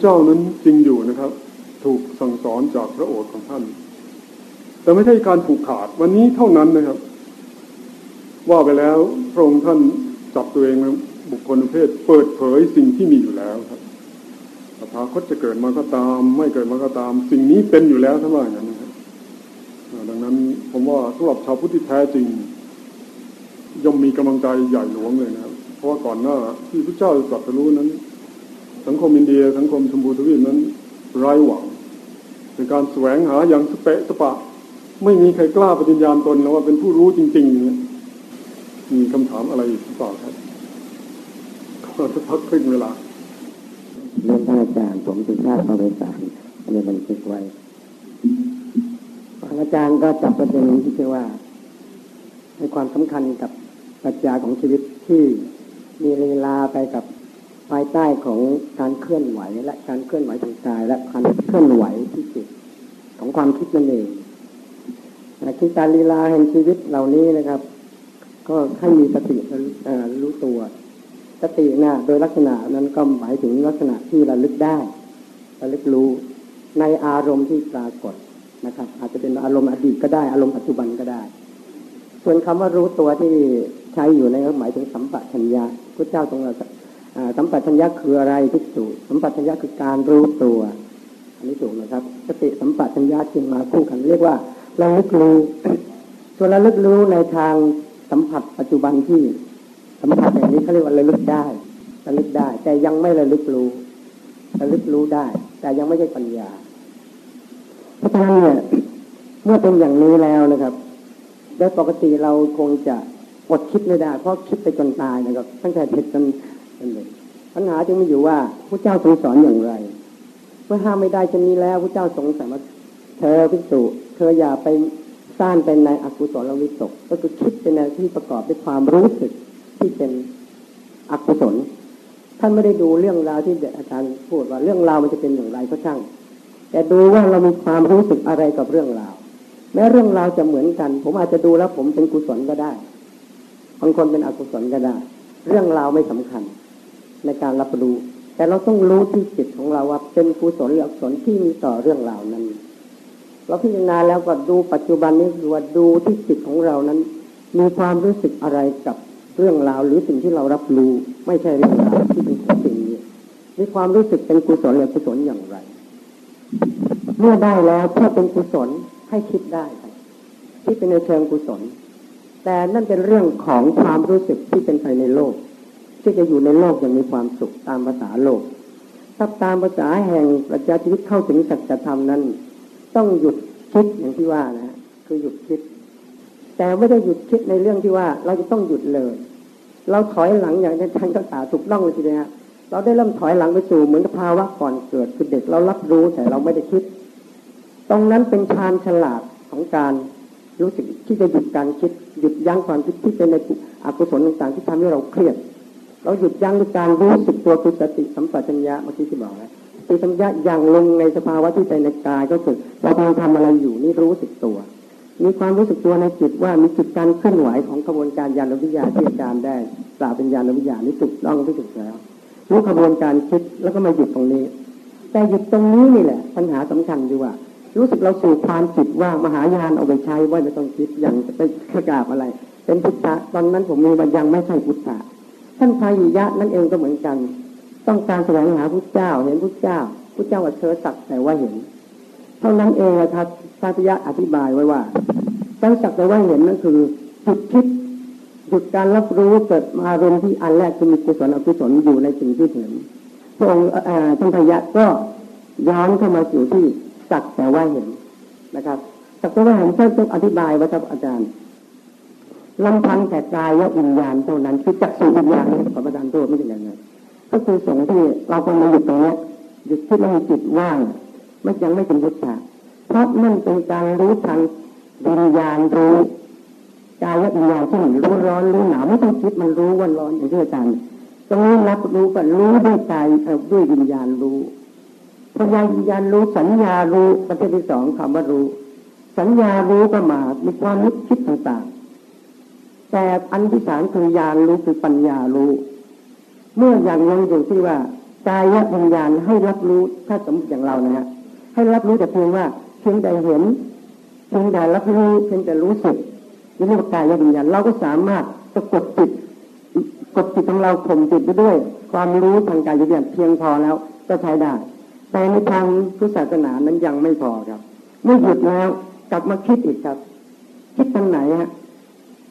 เจ้านั้นจริงอยู่นะครับ ถูกสั่งสอนจากพระโอษฐ์ของท่าน แต่ไม่ใช่การผูกขาดวันนี้เท่านั้นนะครับ ว่าไปแล้วพระองค์ท่านจับตัวเองบุคคลประเภทเปิดเผยสิ่งที่มีอยู่แล้วครับตถาคตจะเกิดมาก็ตาม ไม่เกิดมาก็ตาม สิ่งนี้เป็นอยู่แล้วทั้งว่าอย่างนั้นนะครับดังนั้นผมว่าสำหรับชาวพุทธที่แท้จริงย่อมมีกำลังใจใหญ่หลวงเลยนะครับ เพราะว่าก่อนหน้าที่พระเจ้าตรัสรู้นั้น สังคมอินเดีย สังคมชมพูทวีปนั้นไร้หวังในการแสวงหาอย่างสเปะสปะ ไม่มีใครกล้าปฏิญญาณตนแล้วว่าเป็นผู้รู้จริง ๆ เนี่ย มีคำถามอะไรอีกหรือเปล่าครับก็จะพักครึ่งเวลาเรื่องท่านอาจารย์ผมถึงทราบเอาไปสารอันนี้มันคิดไว้อาจารย์ก็จับประเด็นที่เชื่อว่าในความสำคัญกับปัจจัยของชีวิตที่มีเวลาไปกับ ภายใต้ของการเคลื่อนไหวและการเคลื่อนไหวทางกาย และการเคลื่อนไหวที่จิตของความคิดนั่นเองคือการลีลาแห่งชีวิตเหล่านี้นะครับ ก็ให้มีสติรู้ตัวสตินะโดยลักษณะนั้นก็หมายถึงลักษณะที่ระลึกได้ระลึกรู้ในอารมณ์ที่ปรากฏนะครับ อาจจะเป็นอารมณ์อดีตก็ได้อารมณ์ปัจจุบันก็ได้ ส่วนคำว่ารู้ตัวที่ใช้อยู่ในก็หมายถึงสัมปชัญญะพระเจ้าทรง สัมปชัญญะคืออะไรที่สูสัมปชัญญะคือการรู้ตัว อันนี้ถูกนะครับ สติสัมปชัญญะจึงมาคู่กันเรียกว่าระลึกรู้ส่วนระลึกรู้ในทางสัมผัสปัจจุบันที่สัมผัสอย่างนี้เขาเรียกว่าระลึกได้ระลึกได้ แต่ยังไม่ระลึกรู้ระลึกรู้ได้ แต่ยังไม่ใช่ปัญญาเพราะฉะนั้นเนี่ยเมื่อเป็นอย่างนี้แล้วนะครับโดยปกติเราคงจะอดคิดไม่ได้ เพราะคิดไปจนตายนะครับ ตั้งแต่เด็กจน เป็นเด็กปัญหาจึงมีอยู่ว่าพระเจ้าทรงสอนอย่างไร เมื่อห้ามไม่ได้จะนี้แล้วพระเจ้าทรงสั่งว่าเธอพิสูจเธออย่าไปสร้างเป็นในอกุศลวิตก ก็คือคิดเป็นในที่ประกอบด้วยความรู้สึกที่เป็นอกุศลท่านไม่ได้ดูเรื่องราวที่อาจารย์พูดว่าเรื่องราวมันจะเป็นอย่างไรก็ช่าง แต่ดูว่าเรามีความรู้สึกอะไรกับเรื่องราว แม้เรื่องราวจะเหมือนกัน ผมอาจจะดูแล้วผมเป็นกุศลก็ได้บางคนเป็นอกุศลก็ได้ เรื่องราวไม่สำคัญ ในการรับรู้ แต่เราต้องรู้ที่จิตของเราว่าเป็นกุศลหรืออกุศลที่มีต่อเรื่องราวนั้น เราพิจารณาแล้วก็ดูปัจจุบันนี้คือว่าดูที่จิตของเรานั้น มีความรู้สึกอะไรกับเรื่องราวหรือสิ่งที่เรารับรู้ ไม่ใช่เรื่องราวที่เป็นสิ่งนี้มีความรู้สึกเป็นกุศลหรืออกุศลอย่างไร เมื่อได้แล้วเพื่อเป็นกุศลให้คิดได้ที่เป็นในเชิงกุศล แต่นั่นเป็นเรื่องของความรู้สึกที่เป็นไปในโลก ที่จะอยู่ในโลกอย่างมีความสุขตามภาษาโลก ถ้าตามภาษาแห่งปรัชญาชีวิตเข้าถึงสัจธรรมนั้น ต้องหยุดคิดอย่างที่ว่านะคือหยุดคิด แต่ไม่ได้หยุดคิดในเรื่องที่ว่า เราจะต้องหยุดเลย เราถอยหลังอย่างที่ท่านก็สาถูกต้องเลยทีเดียวเราได้เริ่มถอยหลังไปสู่เหมือนกับภาวะก่อนเกิดคือเด็กเรารับรู้แต่เราไม่ได้คิด ตรงนั้นเป็นชานฉลาดของการรู้สึกที่จะหยุดการคิดหยุดยั้งความคิดที่เป็นในอกุศลต่างๆที่ทำให้เราเครียด เราหยุดยั้งด้วยการรู้สึกตัวคือสติสัมปชัญญะเมื่อกี้ที่บอกแล้วสติสัมปชัญญะอย่างลงในสภาวะที่เป็นในกายก็คือเรากำลังทำอะไรอยู่นี่รู้สึกตัว มีความรู้สึกตัวในจิตว่ามีจิตการเคลื่อนไหวของกระบวนการยานวิทยาที่อาจารย์ได้กล่าวเป็นยานวิทยานี่ถูกต้องที่ถูกแล้วรู้กระบวนการคิดแล้วก็มาหยุดตรงนี้ แต่หยุดตรงนี้นี่แหละ ปัญหาสำคัญดีว่า รู้สึกเราสู่ความจิตว่ามหายานเอาไปใช้ว่าไม่ต้องคิดอย่างจะไปปราศอะไร เป็นพุทธะตอนนั้นผมมีมันยังไม่ใช่พุทธะ ท่านพายิยะนั่นเองก็เหมือนกัน ต้องการแสวงหาพุทธเจ้า เห็นพุทธเจ้าพุทธเจ้าว่าเธอสักแต่ว่าเห็น เท่านั้นเองนะครับพระพิยะอธิบายไว้ว่าตั้งสักแต่ว่าเห็นนั่นคือจุดคิดหยุดการรับรู้เกิดอารมณ์ที่อันแรกคือมีกุศลอกุศลอยู่ในสิ่งที่เห็นพระองค์ท่านพยะก็ย้อนเข้ามาสู่ที่สักแต่ว่าเห็นนะครับสักแต่ว่าเห็นท่านต้องอธิบายว่าครับอาจารย์ ลำพังแต่กายและวิญญาณเท่านั้นคือจักสู่วิญญาณนี่ขอประทานโทษไม่ใช่อย่างนั้นก็คือส่งที่เราควรมาหยุดตรงนี้หยุดที่เราจิตว่าง ไม่ยังไม่เป็นพุทธะเพราะนั่นเป็นการรู้ทางวิญญาณรู้กายวิญญาณที่มันรู้ร้อนรู้หนาวไม่ต้องคิดมันรู้ว่าร้อนอย่างที่อาจารย์ตรงนี้รับรู้ก็รู้ด้วยกายด้วยวิญญาณรู้พยาวิญญาณรู้สัญญารู้ประเภทที่สองคำว่ารู้ สัญญารู้ก็มา มีความนึกคิดต่างๆ แต่อันที่สามคือญาณรู้คือปัญญารู้ เมื่ออย่างยังอยู่ที่ว่ากายวิญญาณให้รับรู้ถ้าสมมติอย่างเรานะฮะให้รับรู้แต่เพียงว่าเพียงแต่เห็นเพียงแต่รับรู้เพียงแต่รู้สึกนี่เรียกว่ากายวิญญาณเราก็สามารถสะกดจิตกดจิตของเราข่มจิตไปด้วย ความรู้ทางกายวิญญาณเพียงพอแล้วก็ใช้ได้ แต่ในทางพุทธศาสนานั้นยังไม่พอครับ เมื่อหยุดแล้วกลับมาคิดอีกครับ คิดทางไหนฮะ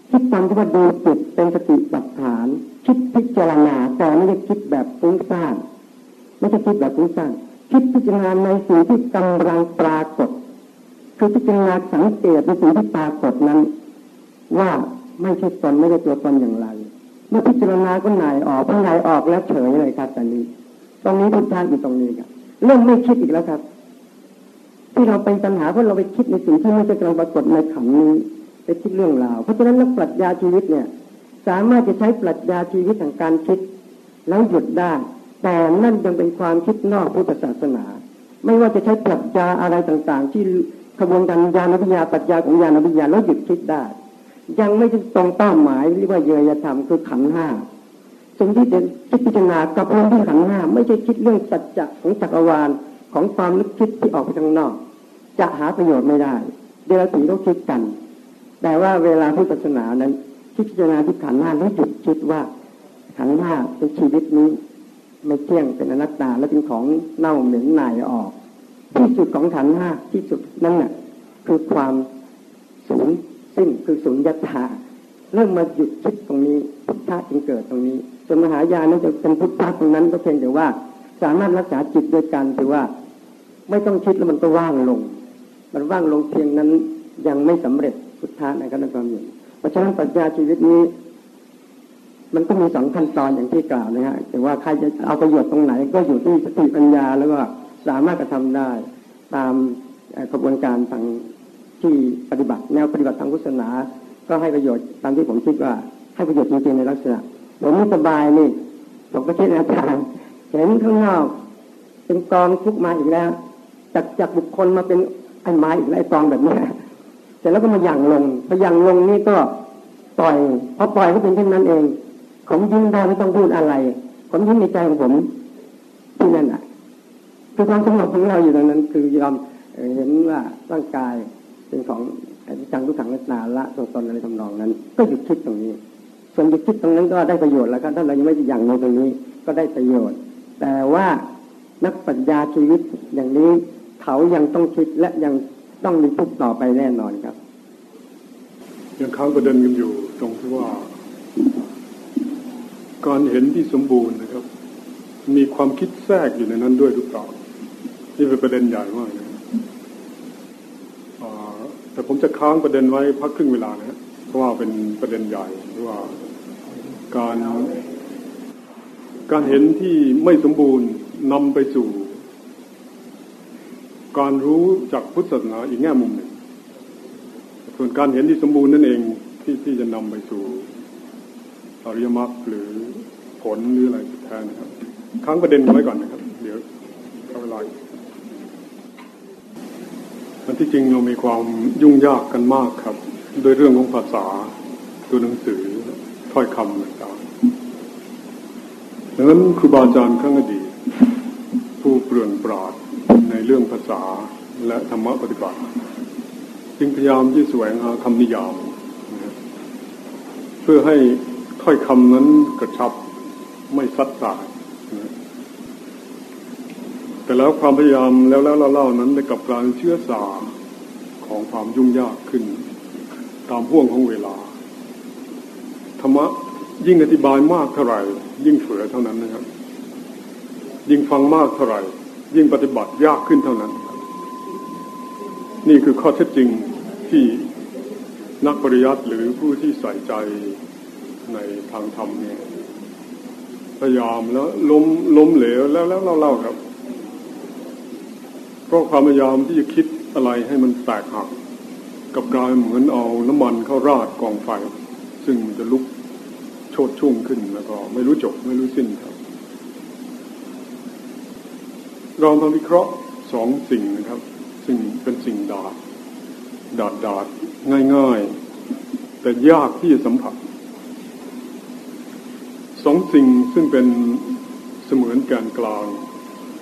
คิดตามที่ว่าดูจิตเป็นสติปัฏฐาน คิดพิจารณาแต่ไม่ได้คิดแบบฟุ้งซ่านไม่ใช่คิดแบบฟุ้งซ่านคิดพิจารณาในสิ่งที่กำลังปรากฏ คือพิจารณาสังเกตในสิ่งที่ปรากฏนั้น ว่าไม่ใช่ตนไม่ใช่ตัวตนอย่างไร เมื่อพิจารณาก็นายออกพอนายออกแล้วเฉยเลยครับตอนนี้ ตรงนี้ทุกท่านอยู่ตรงนี้ครับเริ่มไม่คิดอีกแล้วครับ ที่เราเป็นปัญหาเพราะเราไปคิดในสิ่งที่ไม่ใช่กำลังปรากฏในขันนี้ ไปคิดเรื่องราว เพราะฉะนั้นนักปรัชญาชีวิตเนี่ย สามารถจะใช้ปรัชญาชีวิตทางการคิด แล้วหยุดได้ แต่นั่นยังเป็นความคิดนอกพุทธศาสนา ไม่ว่าจะใช้ปรัชญาอะไรต่างๆ ที่ขบวนการญาณวิทยาปรัชญาของญาณวิทยาแล้วหยุดคิดได้ ยังไม่ตรงเป้าหมายเรียกว่าเยยธรรมคือขันห้าสิ่งที่เด่นคิดพิจารณากับเรื่องที่ขันห้าไม่ใช่คิดเรื่องสัจจะของจักรวาลของความนึกคิดที่ออกไปข้างนอก จะหาประโยชน์ไม่ได้ เดรัจฉีต้องคิดกัน แต่ว่าเวลาพุทธศาสนานั้นคิดพิจารณาที่ขันห้าแล้วหยุดคิดว่าขันห้าเป็นชีวิตนี้ ไม่เที่ยงเป็นอนัตตาและเป็นของเน่าเหม็นหน่ายออก ที่สุดของขันห้าที่สุดนั่นน่ะคือความสูญสิ้นคือสุญญตาเริ่มมาหยุดคิดตรงนี้พุทธะจึงเกิดตรงนี้ส่วนมหายานนั้นจะเป็นพุทธะตรงนั้นก็เพียงแต่ว่า สามารถรักษาจิตโดยการถือว่า ไม่ต้องคิดแล้วมันก็ว่างลง มันว่างลงเพียงนั้นยังไม่สำเร็จ พุทธะในการทำอย่เพราะฉะนั้นปรัชญาชีวิตนี้ มันก็มีสองขั้นตอนอย่างที่กล่าวนะฮะแต่ว่าใครจะเอาประโยชน์ตรงไหน ก็อยู่ที่สติปัญญาแล้วก็สามารถกระทำได้ตามกระบวนการทางที่ปฏิบัติ แนวปฏิบัติทางพุทธศาสนา ก็ให้ประโยชน์ตามที่ผมคิดว่าให้ประโยชน์จริงๆในลักษณะผมไม่สบายนี่ผมก็คิดอาจารย์เห็นข้างนอกเป็นกองทุกมาอีกแล้วจากจากบุคคลมาเป็นไอ้ไม้อีกแล้วไอ้กองแบบนี้ เสร็จแล้วก็มาหยั่งลงพอหยั่งลงนี่ก็ปล่อยพอปล่อยก็เป็นเช่นนั้นเอง ผมยิ้มได้ไม่ต้องพูดอะไร ผมยิ้มในใจของผมที่นั่นอะคือความสงบของเราอยู่ตรงนั้น คือยอมเห็นว่าร่างกายเป็นของจังทุกขังลักษณะละตัวตนอะไรทำนองนั้น ก็หยุดคิดตรงนี้ ส่วนหยุดคิดตรงนั้นก็ได้ประโยชน์แล้วก็ถ้าเรายังไม่อย่างในตรงนี้ก็ได้ประโยชน์ แต่ว่านักปัญญาชีวิตอย่างนี้เขายังต้องคิดและยัง ต้องมีทุกต่อไปแน่นอนครับ ยังค้างประเด็นกันอยู่ตรงที่ว่า การเห็นที่สมบูรณ์นะครับ มีความคิดแทรกอยู่ในนั้นด้วยหรือเปล่านี่เป็นประเด็นใหญ่มากนะแต่ผมจะค้างประเด็นไว้พักครึ่งเวลานะเพราะว่าเป็นประเด็นใหญ่ว่าการการเห็นที่ไม่สมบูรณ์นำไปสู่ การรู้จากพุทธศาสนาอีกแง่มุมหนึ่ง ส่วนการเห็นที่สมบูรณ์นั่นเองที่ที่จะนำไปสู่อริยมรรคหรือผลหรืออะไรแทนนะครับค้างประเด็นไว้ก่อนนะครับ เดี๋ยวเข้าเวลาอันที่จริงเรามีความยุ่งยากกันมากครับ โดยเรื่องของภาษา ตัวหนังสือถ้อยคำต่างๆดังนั้นครูบาอาจารย์ข้างอดีตผู้เปลืองปราด เรื่องภาษาและธรรมะปฏิบัติ จึงพยายามที่แสวงหาคำนิยามเพื่อให้ถ้อยคำนั้นกระชับไม่ซัดสายแต่แล้วความพยายามแล้วแล้วเล่านั้นได้กับการเชื่อสาของความยุ่งยากขึ้น ตามห่วงของเวลาธรรมะยิ่งอธิบายมากเท่าไหร่ ยิ่งเฟือเท่านั้นนะครับ ยิ่งฟังมากเท่าไหร่ ยิ่งปฏิบัติยากขึ้นเท่านั้น นี่คือข้อเท็จจริงที่นักปริยัติหรือผู้ที่ใส่ใจในทางธรรมเนี่ยพยายามแล้วล้มล้มเหลวแล้วแล้วเล่าๆครับเพราะความพยายามที่จะคิดอะไรให้มันแตกหัก กับกายเหมือนเอาน้ำมันเข้าราดกองไฟ ซึ่งมันจะลุกโชดช่วงขึ้นแล้วก็ไม่รู้จบไม่รู้สิ้นครับ เราต้องวิเคราะห์สองสิ่งนะครับ ซึ่งเป็นสิ่งดาดดาดดาดง่ายๆ แต่ยากที่จะสัมผัสสองสิ่งซึ่งเป็นเสมือนแกนกลาง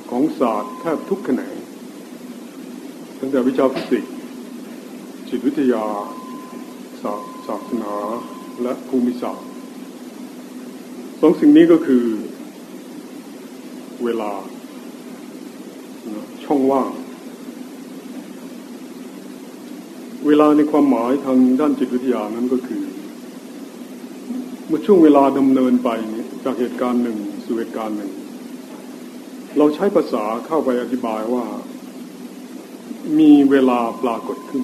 ของศาสตร์แทบทุกแขนงตั้งแต่วิชาฟิสิกส์จิตวิทยาศาศาสนาและภูมิศาสตร์สองสิ่งนี้ก็คือเวลา ช่องว่าง เวลาในความหมายทางด้านจิตวิทยานั้นก็คือ เมื่อช่วงเวลาดำเนินไปจากเหตุการณ์หนึ่งสู่เหตุการณ์หนึ่ง เราใช้ภาษาเข้าไปอธิบายว่า มีเวลาปรากฏขึ้น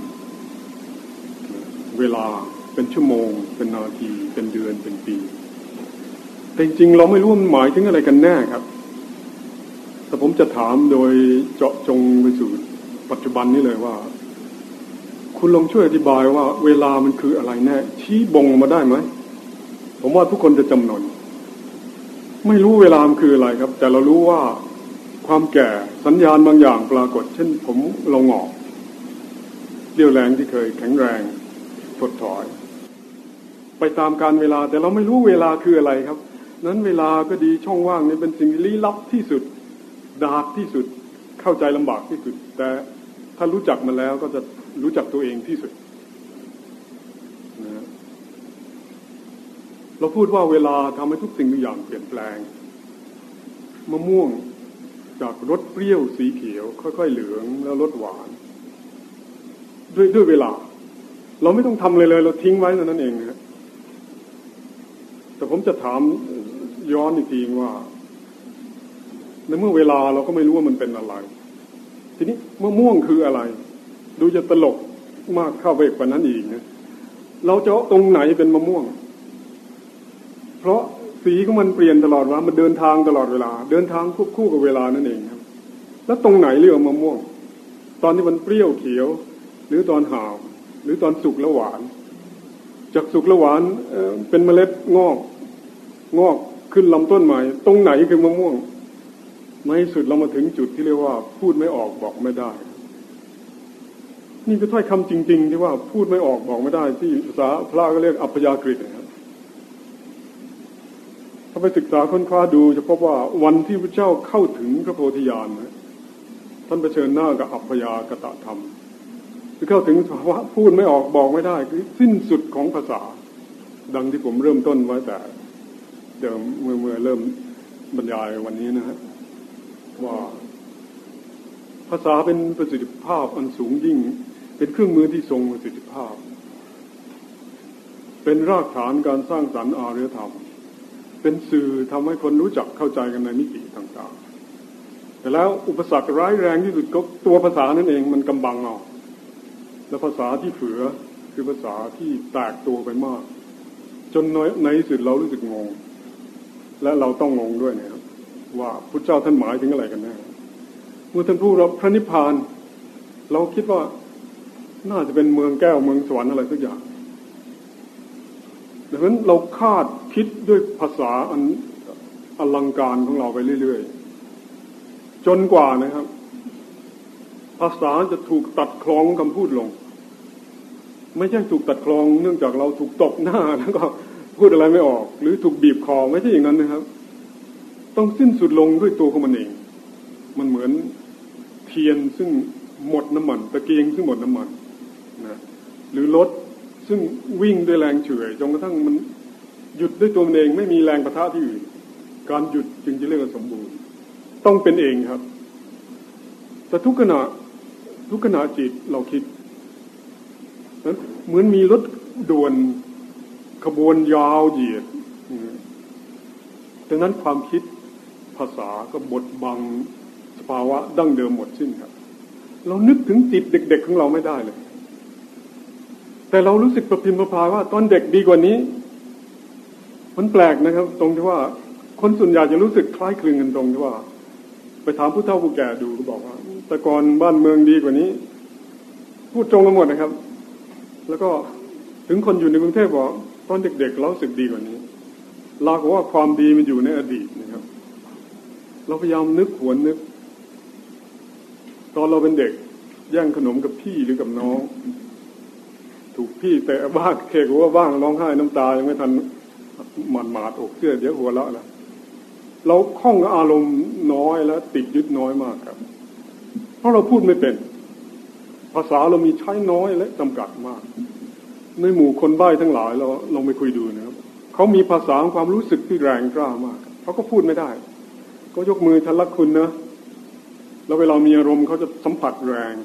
เวลาเป็นชั่วโมง เป็นนาที เป็นเดือนเป็นปีแต่จริงๆเราไม่รู้มันหมายถึงอะไรกันแน่ครับ แต่ผมจะถามโดยเจาะจงไปสู่ปัจจุบันนี้เลยว่า คุณลองช่วยอธิบายว่า เวลามันคืออะไรแน่ชี้บ่งมาได้ไหมผมว่าทุกคนจะจำนนไม่รู้เวลามันคืออะไรครับ แต่เรารู้ว่าความแก่สัญญาณบางอย่างปรากฏ เช่น ผมเราหงอกเรี่ยวแรงที่เคยแข็งแรงถดถอย ไปตามการเวลา แต่เราไม่รู้เวลาคืออะไรครับ นั้นเวลาก็ดีช่องว่างนี่เป็นสิ่งลี้ลับที่สุด ดาบที่สุดเข้าใจลำบากที่สุด แต่ถ้ารู้จักมันแล้วก็จะรู้จักตัวเองที่สุดนะเราพูดว่าเวลาทำให้ทุกสิ่งทุกอย่างเปลี่ยนแปลงมะม่วงจากรสเปรี้ยวสีเขียว ค่อย ๆ เหลืองแล้วรสหวาน ด้วยด้วยเวลา เราไม่ต้องทำเลยเลย เราทิ้งไว้เท่านั้นเองนะแต่ผมจะถามย้อนอีกทีว่า ในเมื่อเวลาเราก็ไม่รู้ว่ามันเป็นอะไร ทีนี้มะม่วงคืออะไร ดูจะตลกมากเข้าไปกว่านั้นอีกนะเราจะตรงไหนเป็นมะม่วง เพราะสีของมันเปลี่ยนตลอดเวลามันเดินทางตลอดเวลา เดินทางควบคู่กับเวลานั่นเองครับ แล้วตรงไหนเรียกมะม่วง ตอนที่มันเปรี้ยวเขียว หรือตอนหาวหรือตอนสุกแล้วหวาน จากสุกแล้วหวานเป็นเมล็ดงอก งอกขึ้นลำต้นใหม่ ตรงไหนคือมะม่วง ในสุดเรามาถึงจุดที่เรียกว่า พูดไม่ออกบอกไม่ได้ นี่คือถ้อยคำจริง ๆ ที่ว่าพูดไม่ออกบอกไม่ได้ ที่ภาษาพระก็เรียกอัพยากฤินะครับถ้าไปศึกษาค้นคว้าดูจะพบว่าวันที่พระเจ้าเข้าถึงพระโพธิญาณนะท่านเผชิญหน้ากับอัพยากตะธรรมคือเข้าถึงภาวะพูดไม่ออกบอกไม่ได้ คือสิ้นสุดของภาษา ดังที่ผมเริ่มต้นไว้แต่เดิมเมื่อเมื่อเริ่มบรรยายวันนี้นะฮะ ว่า ภาษาเป็นประสิทธิภาพอันสูงยิ่ง เป็นเครื่องมือที่ทรงประสิทธิภาพ เป็นรากฐานการสร้างสรรค์อารยธรรม เป็นสื่อทำให้คนรู้จักเข้าใจกันในมิติต่างๆ แต่แล้วอุปสรรคร้ายแรงที่สุดก็ตัวภาษานั่นเองมันกำบังเอาและภาษาที่เฝือคือภาษาที่แตกตัวไปมาก จนในที่สุดเรารู้สึกงง และเราต้องงงด้วยเนะครับ ว่าพระเจ้าท่านหมายถึงอะไรกันแน่เมื่อท่านพูดว่าพระนิพพาน เราคิดว่าน่าจะเป็นเมืองแก้วเมืองสวรรค์อะไรสักอย่างดังนั้นเราคาดคิดด้วยภาษาอันอลังการของเราไปเรื่อยๆ จนกว่านะครับ ภาษาจะถูกตัดคลองคำพูดลง ไม่ใช่ถูกตัดคลองเนื่องจากเราถูกตบหน้าแล้วก็พูดอะไรไม่ออก หรือถูกบีบคอไม่ใช่อย่างนั้นนะครับ ต้องสิ้นสุดลงด้วยตัวของมันเอง มันเหมือนเทียนซึ่งหมดน้ำมันตะเกียงซึ่งหมดน้ำมันนะหรือรถซึ่งวิ่งด้วยแรงเฉื่อยจนกระทั่งมันหยุดด้วยตัวมันเองไม่มีแรงประทะที่อื่นการหยุดจึงจะเรียกว่าสมบูรณ์ ต้องเป็นเองครับ แต่ทุกขณะทุกขณะจิตเราคิดนั้นเหมือนมีรถด่วนขบวนยาวเหยียดดังนั้นความคิดาษาก็บดบังสภาวะดั้งเดิมหมดสิ้นครับ เรานึกถึงจิตเด็ก ๆ ของเราไม่ได้เลย แต่เรารู้สึกประพิมพ์ประพายว่าตอนเด็กดีกว่านี้ มันแปลกนะครับ ตรงที่ว่า คนส่วนใหญ่จะรู้สึกคล้ายคลึงกันตรงที่ว่า ไปถามผู้เฒ่าผู้แก่ดูก็บอกว่าแต่ก่อนบ้านเมืองดีกว่านี้ พูดตรงกันหมดนะครับ แล้วก็ถึงคนอยู่ในกรุงเทพบอกตอนเด็กๆเราสึกดีกว่านี้เราก็ว่าความดีมันอยู่ในอดีตนะครับ เราพยายามนึกหวนนึก ตอนเราเป็นเด็กแย่งขนมกับพี่หรือกับน้อง ถูกพี่แต่บ้างเคกว่าบ้างร้องไห้น้ำตายังไม่ทันหมันหมาดอกเสื้อเดี๋ยวหัวเราะละเราคล่องอารมณ์น้อยและติดยึดน้อยมากครับ เพราะเราพูดไม่เป็น ภาษาเรามีใช้น้อยและจำกัดมาก ในหมู่คนใบ้ทั้งหลายเราลองไปคุยดูนะครับเขามีภาษาความรู้สึกที่แรงกล้ามากเขาก็พูดไม่ได้ ก็ยกมือทันรักคุณนะ แล้วเวลามีอารมณ์เขาจะสัมผัสแรง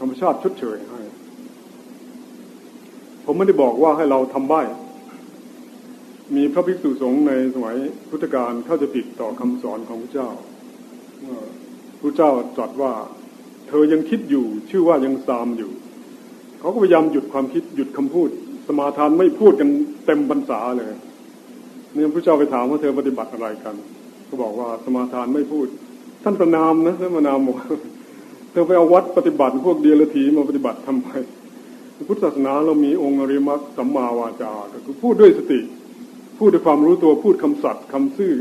ธรรมชาติชดเชยให้ ผมไม่ได้บอกว่าให้เราทำใบ้มีพระภิกษุสงฆ์ในสมัยพุทธกาลเข้าจะผิดต่อคำสอนของพระเจ้าพระเจ้าตรัสว่า เธอยังคิดอยู่ ชื่อว่ายังซามอยู่ เขาก็พยายามหยุดความคิดหยุดคำพูด สมาทานไม่พูดกันเต็มบรรษาเลย เนี่ยพระเจ้าไปถามว่าเธอปฏิบัติอะไรกัน ก็บอกว่าสมาทานไม่พูด ท่านประนามนะท่านประนามบอกเธอไปเอาวัดปฏิบัติพวกเดียรถีมาปฏิบัติทำไมพุทธศาสนาเรามีองค์อริมักสัมมาวาจาก็คือพูดด้วยสติ พูดด้วยความรู้ตัวพูดคำสัตย์คำซื่อ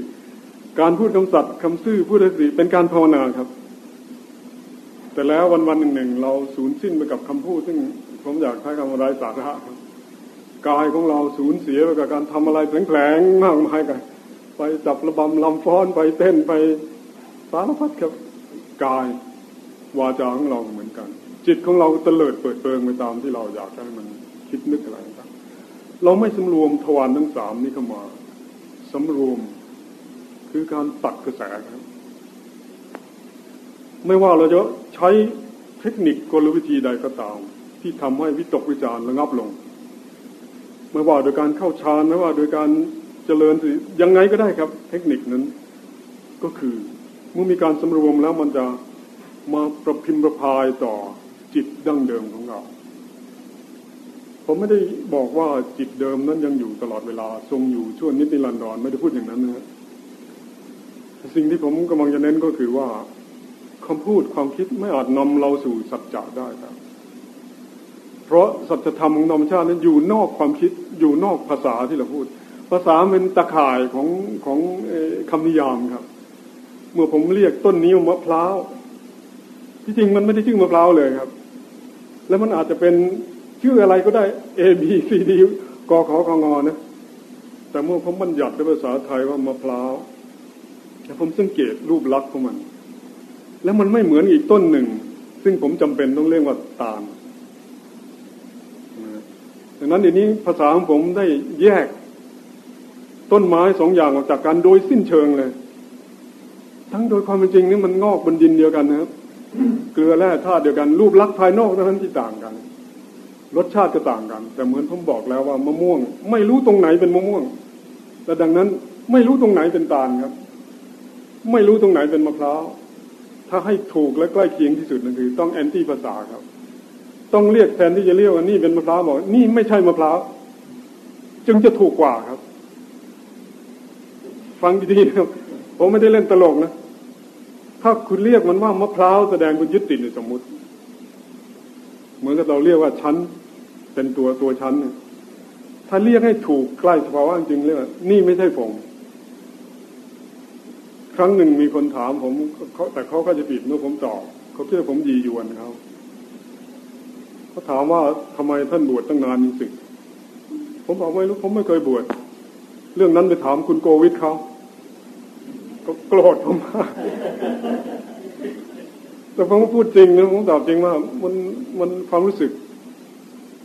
การพูดคำสัตย์คำซื่อพูดด้วยสติเป็นการภาวนาครับ แต่แล้ววันวันหนึ่งหนึ่งเราสูญสิ้นไปกับคำพูด ซึ่งผมอยากใช้คำว่าไร้สาระครับกายของเราสูญเสียไปกับการทำอะไรแผลงๆมากมายกัน ไปจับระบำลำฟ้อนไปเต้นไปสารพัดครับกายวาจาของเราเหมือนกัน จิตของเราเตลิดเปิดเปิงไปตามที่เราอยากให้มันคิดนึกอะไรครับเราไม่สำรวมทวารทั้งสามนี้เข้ามาสำรวมคือการตัดกระแสครับ ไม่ว่าเราจะใช้เทคนิคกลวิธีใดก็ตาม ที่ทำให้วิตกวิจารระงับลง ไม่ว่าโดยการเข้าฌานไม่ว่าโดยการ เจริญสิยังไงก็ได้ครับ เทคนิคนั้นก็คือเมื่อมีการสำรวมแล้วมันจะมาประพิมพ์ประพายต่อจิตดั้งเดิมของเรา ผมไม่ได้บอกว่าจิตเดิมนั้นยังอยู่ตลอดเวลา ทรงอยู่ช่วงนิติรันดรไม่ได้พูดอย่างนั้นนะสิ่งที่ผมกำลังจะเน้นก็คือว่าคำพูดความคิดไม่อาจนำเราสู่สัจจะได้ครับ เพราะสัจธรรมของธรรมชาตินั้นอยู่นอกความคิดอยู่นอกภาษาที่เราพูด ภาษาเป็นตะข่ายของของคำนิยามครับ เมื่อผมเรียกต้นนี้มะพร้าวที่จริงมันไม่ได้ชื่อมะพร้าวเลยครับ แล้วมันอาจจะเป็นชื่ออะไรก็ได้ A B C D กขอกงนะ แต่เมื่อผมบัญญัติในภาษาไทยว่ามะพร้าวแต่ผมสังเกตรูปลักษณ์ของมัน แล้วมันไม่เหมือนอีกต้นหนึ่ง ซึ่งผมจำเป็นต้องเรียกว่าตาลดังนั้นเดี๋ยวนี้ภาษาของผมได้แยก ต้นไม้สองอย่างออกจากกันโดยสิ้นเชิงเลย ทั้งโดยความเป็นจริงนี่มันงอกบนดินเดียวกันนะครับ เกลือแร่ธาตุเดียวกัน รูปลักษณ์ภายนอกเท่านั้นที่ต่างกัน รสชาติก็ต่างกัน แต่เหมือนผมบอกแล้วว่ามะม่วง ไม่รู้ตรงไหนเป็นมะม่วงแต่ดังนั้นไม่รู้ตรงไหนเป็นตาลครับ ไม่รู้ตรงไหนเป็นมะพร้าวถ้าให้ถูกและใกล้เคียงที่สุดนั่นคือ ต้องแอนตี้ภาษาครับ ต้องเรียกแทนที่จะเรียกว่านี่เป็นมะพร้าวบอกนี่ไม่ใช่มะพร้าวจึงจะถูกกว่าครับ ฟังดีๆนะครับผมไม่ได้เล่นตลกนะถ้าคุณเรียกมันว่ามะพร้าวแสดงคุณยึดติดในสมมุติ เหมือนกับเราเรียกว่าชั้นเป็นตัวตัวชั้นเนี่ยถ้าเรียกให้ถูกใกล้สภาวะจริงเรียกว่านี่ไม่ใช่ผม ครั้งหนึ่งมีคนถามผมแต่เขาก็จะผิดเมื่อผมตอบเขาคิดว่าผมยียวนเขาเขาถามว่าทำไมท่านบวชตั้งนานจริงๆผมบอกไม่รู้ผมไม่เคยบวชเรื่องนั้นไปถามคุณโกวิทเขา ก็โกรธผมมากแต่ผมพูดจริงนะผมตอบจริงว่ามันมันความรู้สึก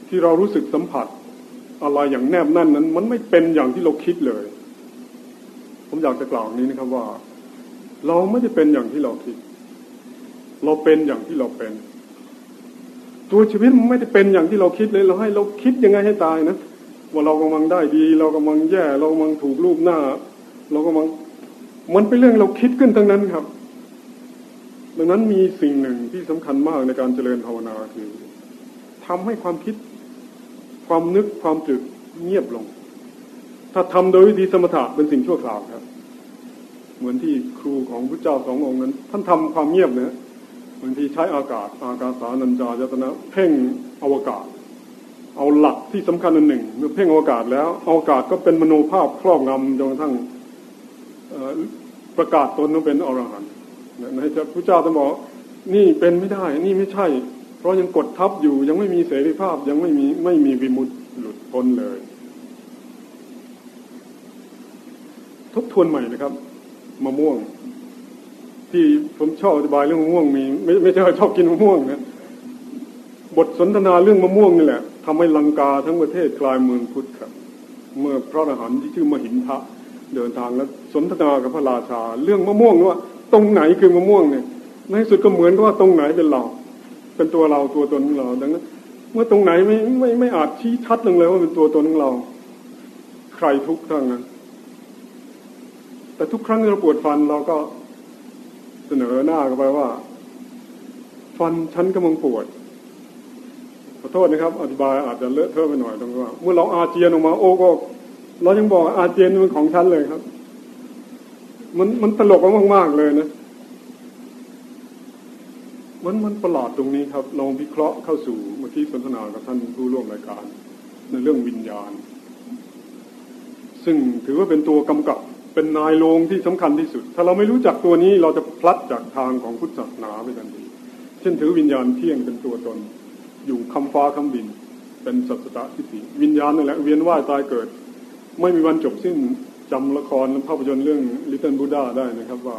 ที่เรารู้สึกสัมผัส อะไรอย่างแนบแน่นนั้น มันไม่เป็นอย่างที่เราคิดเลย ผมอยากจะกล่าวนี้นะครับว่า เราไม่ได้เป็นอย่างที่เราคิด เราเป็นอย่างที่เราเป็น ตัวชีวิตมันไม่ได้เป็นอย่างที่เราคิดเลย เราให้เราคิดยังไงให้ตายนะว่าเรากำลังได้ดี เรากำลังแย่ เรากำลังถูกรูปหน้า เรากำลัง มันเป็นเรื่องเราคิดขึ้นทั้งนั้นครับ ดังนั้นมีสิ่งหนึ่งที่สำคัญมากในการเจริญภาวนาคือทำให้ความคิด ความนึกความตรึกเงียบลง ถ้าทำโดยวิธีสมถะเป็นสิ่งชั่วคราวครับ เหมือนที่ครูของพระเจ้าสององค์นั้น ท่านทำความเงียบนะบางทีใช้อากาศ อากาศสานัญจายตนะเพ่งอวกาศ เอาหลักที่สำคัญอันหนึ่ง เมื่อเพ่งอวกาศแล้วอวกาศก็เป็นมโนภาพครอบงำจนกระทั่ง ประกาศตนว่าเป็นอรหันต์ในพระเจ้าจะบอกนี่เป็นไม่ได้ นี่ไม่ใช่ เพราะยังกดทับอยู่ยังไม่มีเสรีภาพยังไม่มีไม่มีวิมุตติหลุดพ้นเลย ทบทวนใหม่นะครับมะม่วง ที่ผมชอบอธิบายเรื่องมะม่วงมีไม่ไม่ใช่ชอบกินมะม่วงนะบทสนทนาเรื่องมะม่วงนี่แหละทำให้ลังกาทั้งประเทศกลายเมืองพุทธครับ เมื่อพระอรหันต์ที่ชื่อมหินทะ เดินทางแล้วสนทนากับพระราชา เรื่องมะม่วงว่าตรงไหนคือมะม่วงเนี่ยในที่สุดก็เหมือนกับว่าตรงไหนเป็นเรา เป็นตัวเราตัวตนของเราดังนั้นเมื่อตรงไหนไม่ไม่ไม่อาจชี้ชัดลงเลยว่าเป็นตัวตนของเรา ใครทุกข์ทั้งนั้น แต่ทุกครั้งที่เราปวดฟันเราก็เสนอหน้ากันไปว่า ฟันฉันกำลังปวดขอโทษนะครับ อธิบายอาจจะเลอะเทอะไปหน่อยตรงว่า เมื่อเราอาเจียนออกมาโอ้ก็ เรายังบอกอาเจียนมันของฉันเลยครับ มันมันตลกมากๆเลยนะมันมันประหลาดตรงนี้ครับลองวิเคราะห์เข้าสู่เมื่อกี้สนทนากับท่านผู้ร่วมรายการ ในเรื่องวิญญาณ ซึ่งถือว่าเป็นตัวกำกับเป็นนายโรงที่สำคัญที่สุด ถ้าเราไม่รู้จักตัวนี้เราจะพลัดจากทางของพุทธศาสนาไปทันทีเช่นถือวิญญาณเที่ยงเป็นตัวตน อยู่คำฟ้าคำดิน เป็นสัจตะทิฏฐิวิญญาณนั่นแหละเวียนว่ายตายเกิด ไม่มีวันจบสิ้นจำละครภาพยนตร์เรื่องลิตเติ้ลบูดาได้นะครับ ว่า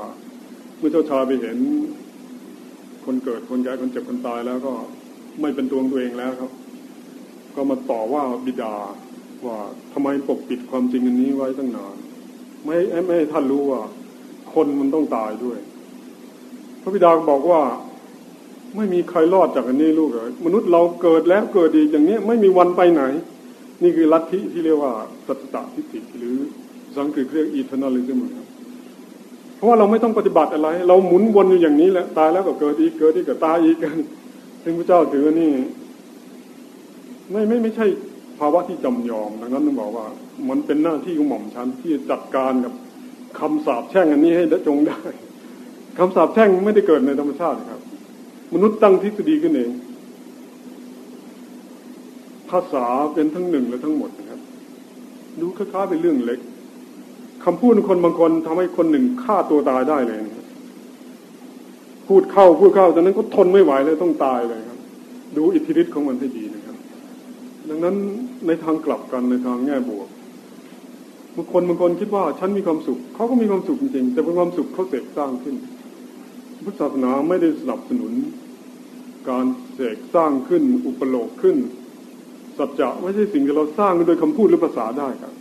เมื่อเจ้าชายไปเห็น คนเกิดคนแก่คนเจ็บคนตายแล้วก็ไม่เป็นตัวของตัวเองแล้วครับ ก็มาต่อว่าบิดาว่าทำไมปกปิดความจริงอันนี้ไว้ตั้งนานไม่ไม่ให้ท่านรู้ว่า คนมันต้องตายด้วย พระบิดาบอกว่าไม่มีใครรอดจากอันนี้ลูกเลยมนุษย์เราเกิดแล้วเกิดดีอย่างนี้ไม่มีวันไปไหน นี่คือลัทธิที่เรียกว่าสัสสตทิฏฐิหรืออังกฤษเรียก eternalism ครับเพราะว่าเราไม่ต้องปฏิบัติอะไร เราหมุนวนอยู่อย่างนี้แหละตายแล้วก็เกิดอีกเกิดอีกก็ตายอีกกันซึ่งพระเจ้าถือว่านี่ไม่ไม่ไม่ใช่ภาวะที่จำยอมดังนั้นต้องบอกว่า มันเป็นหน้าที่ของหม่อมฉันที่จะจัดการกับคำสาปแช่งอันนี้ให้จงได้คำสาปแช่งไม่ได้เกิดในธรรมชาติครับ มนุษย์ตั้งทฤษฎีขึ้นเอง ภาษาเป็นทั้งหนึ่งและทั้งหมดนะครับ ดูคล้ายๆเป็นเรื่องเล็กคำพูดคนบางคนทำให้คนหนึ่งฆ่าตัวตายได้เลยนะครับพูดเข้าพูดเข้าตอนนั้นก็ทนไม่ไหวเลยต้องตายเลยครับ ดูอิทธิฤทธิ์ของมันให้ดีนะครับ ดังนั้นในทางกลับกันในทางแง่บวกบางคนบางคนคิดว่าฉันมีความสุขเขาก็มีความสุขจริงๆแต่เป็นความสุขเขาเสกสร้างขึ้น พุทธศาสนาไม่ได้สนับสนุน การเสกสร้างขึ้น อุปโลกขึ้น สัจจะไม่ใช่สิ่งที่เราสร้างโดยคำพูดหรือภาษาได้ครับ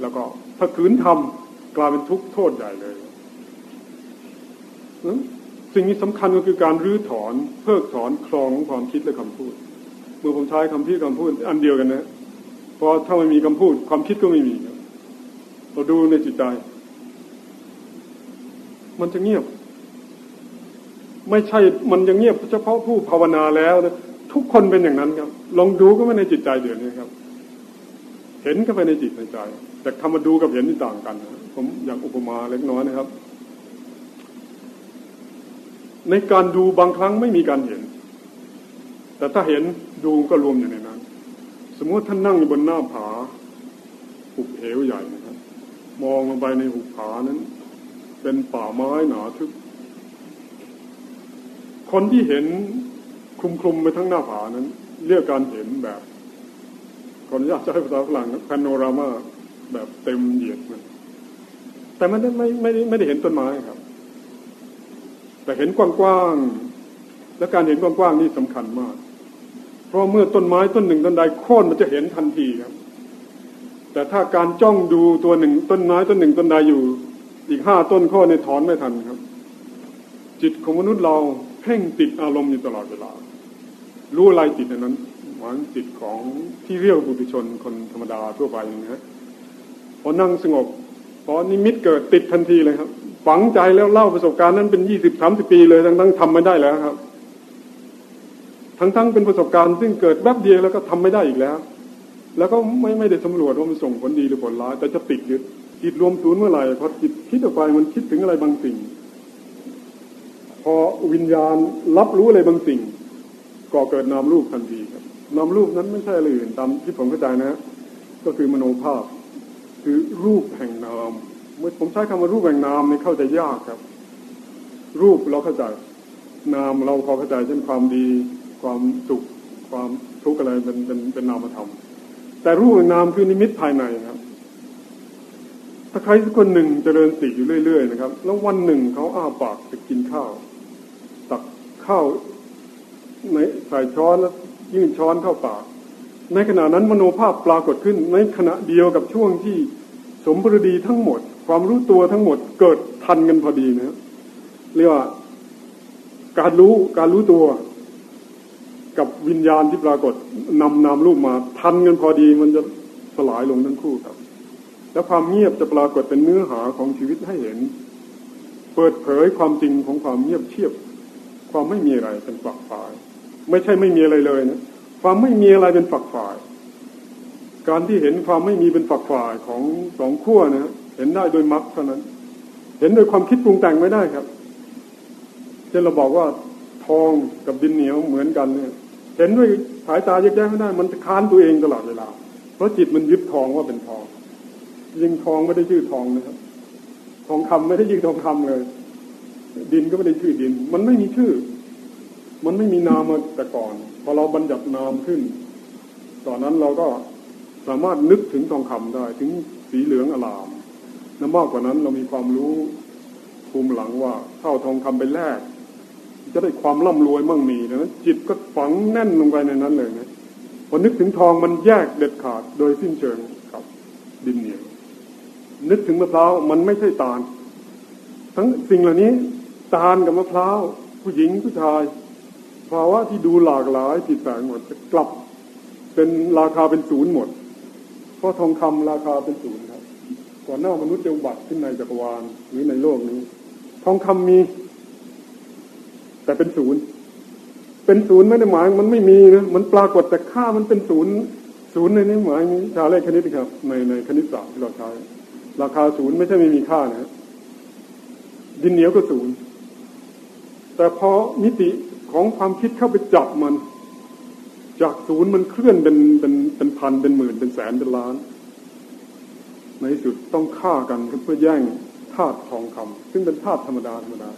แล้วก็ถ้าขืนทำกลายเป็นทุกข์โทษใหญ่เลยสิ่งนี้สำคัญก็คือการรื้อถอนเพิกถอนคลองของความคิดและคำพูด เมื่อผมใช้คำพี่คำพูดอันเดียวกันนะเพราะถ้าไม่มีคำพูด ความคิดก็ไม่มีเราดูในจิตใจ มันจะเงียบ ไม่ใช่มันจะเงียบเฉพาะผู้ภาวนาแล้วนะทุกคนเป็นอย่างนั้นครับ ลองดูก็ไม่ในจิตใจเดี๋ยวนี้ครับ เห็นก็ไปในจิตในใจ แต่คำมาดูกับเห็นนี่ต่างกันนะผมอยากอุปมาเล็กน้อยนะครับ ในการดูบางครั้งไม่มีการเห็น แต่ถ้าเห็นดูก็รวมอยู่ในนั้น สมมติท่านนั่งอยู่บนหน้าผาหุบเหวใหญ่นะครับ มองลงไปในหุบผานั้น เป็นป่าไม้หนาทึบคนที่เห็นคลุมคลุมไปทั้งหน้าผานั้น เรียกการเห็นแบบขออนุญาตใช้ภาษาฝรั่งแพนโนรามาแบบเต็มเหยียดมันแต่มันไม่ไม่ได้ไม่ได้เห็นต้นไม้ครับ แต่เห็นกว้างๆและการเห็นกว้างๆนี่สำคัญมาก เพราะเมื่อต้นไม้ต้นหนึ่งต้นใดโค่นมันจะเห็นทันทีครับ แต่ถ้าการจ้องดูตัวหนึ่งต้นไม้ต้นหนึ่งต้นใดอยู่ อีกห้าต้นข้อในถอนไม่ทันครับ จิตของมนุษย์เราเพ่งติดอารมณ์อยู่ตลอดเวลา รู้อะไรติดในนั้นหวังจิตของที่เรียกบุตุชนคนธรรมดาทั่วไปนะฮะพอนั่งสงบพอนิมิตเกิดติดทันทีเลยครับ ฝังใจแล้วเล่าประสบการณ์นั้นเป็นยี่สิบสามสิบปีเลยทั้งทั้งทำไม่ได้แล้วครับ ทั้งทั้งเป็นประสบการณ์ซึ่งเกิดแวบเดียวแล้วก็ทำไม่ได้อีกแล้ว แล้วก็ไม่ไม่ได้สำรวจว่ามันส่งผลดีหรือผลร้ายแต่จะติดยึดจิตรวมศูนย์เมื่อไหร่พอจิตคิดออกไปมันคิดถึงอะไรบางสิ่ง พอวิญญาณรับรู้อะไรบางสิ่ง ก่อเกิดนามรูปทันทีครับนามรูปนั้นไม่ใช่อะไรอื่นตามที่ผมเข้าใจนะก็คือมโนภาพ คือรูปแห่งนามเมื่อผมใช้คำว่ารูปแห่งนามนี่เข้าใจยากครับ รูปเราเข้าใจนามเราพอเข้าใจเช่นความดี ความสุขความทุกข์อะไรเป็นเป็นเป็นนามธรรมแต่รูปแห่งนามคือนิมิตภายในครับถ้าใครสักคนหนึ่งเจริญสติอยู่เรื่อย ๆ นะครับ แล้ววันหนึ่งเขาอ้าปากจะกินข้าว ตักข้าว ในใส่ช้อนแล้วยื่นช้อนเข้าปาก ในขณะนั้นมโนภาพปรากฏขึ้นในขณะเดียวกับช่วงที่สมบูรดีทั้งหมด ความรู้ตัวทั้งหมดเกิดทันกันพอดีนะเรียกว่าการรู้การรู้ตัว กับวิญญาณที่ปรากฏนำนามรูปมา ทันกันพอดีมันจะสลายลงทั้งคู่ครับ แล้วความเงียบจะปรากฏเป็นเนื้อหาของชีวิตให้เห็น เปิดเผยความจริงของความเงียบเชียบ ความไม่มีอะไรเป็นฝักฝ่าย ไม่ใช่ไม่มีอะไรเลยนะความไม่มีอะไรเป็นฝักฝ่าย การที่เห็นความไม่มีเป็นฝักฝ่ายของสองขั้วนะเห็นได้โดยมรรคเท่านั้น เห็นโดยความคิดปรุงแต่งไม่ได้ครับเช่นเราบอกว่าทองกับดินเหนียวเหมือนกันเนี่ย เห็นด้วยสายตาแยกแยะไม่ได้ มันค้านตัวเองตลอดเวลา เพราะจิตมันยึดทองว่าเป็นทองยิงทองไม่ได้ชื่อทองนะครับทองคำไม่ได้ชื่อทองคำเลย ดินก็ไม่ได้ชื่อดิน มันไม่มีชื่อ มันไม่มีนามมาแต่ก่อน พอเราบัญญัตินามขึ้น ตอนนั้นเราก็สามารถนึกถึงทองคำได้ ถึงสีเหลืองอลามและมากกว่านั้นเรามีความรู้ภูมิหลังว่าเข้าทองคำไปแลกจะได้ความร่ำรวยมั่งมีดังนั้นจิตก็ฝังแน่นลงไปในนั้นเลยนะพอนึกถึงทองมันแยกเด็ดขาดโดยสิ้นเชิงกับดินเหนียวนึกถึงมะพร้าวมันไม่ใช่ตาล ทั้งสิ่งเหล่านี้ตาลกับมะพร้าวผู้หญิงผู้ชาย ภาวะที่ดูหลากหลายผิดแปลกหมดจะกลับเป็นราคาเป็นศูนย์หมด เพราะทองคำราคาเป็นศูนย์ครับ ก่อนหน้ามนุษย์จะอุบัติขึ้นในจักรวาลหรือในโลกนี้ ทองคำมี แต่เป็นศูนย์เป็นศูนย์ไม่ได้หมายมันไม่มีนะมันปรากฏแต่ค่ามันเป็นศูนย์ศูนย์ในนี้หมายชาเลขคณิตครับ ในในคณิตศาสตร์ที่เราใช้ ราคาศูนย์ไม่ใช่ไม่มีค่านะดินเหนียวก็ศูนย์แต่พอมิติ ของความคิดเข้าไปจับมัน จากศูนย์มันเคลื่อนเป็นเป็นเป็นพันเป็นหมื่นเป็นแสนเป็นล้าน ในสุดต้องฆ่ากันเพื่อแย่งธาตุทองคำซึ่งเป็นธาตุธรรมดาธรรมดา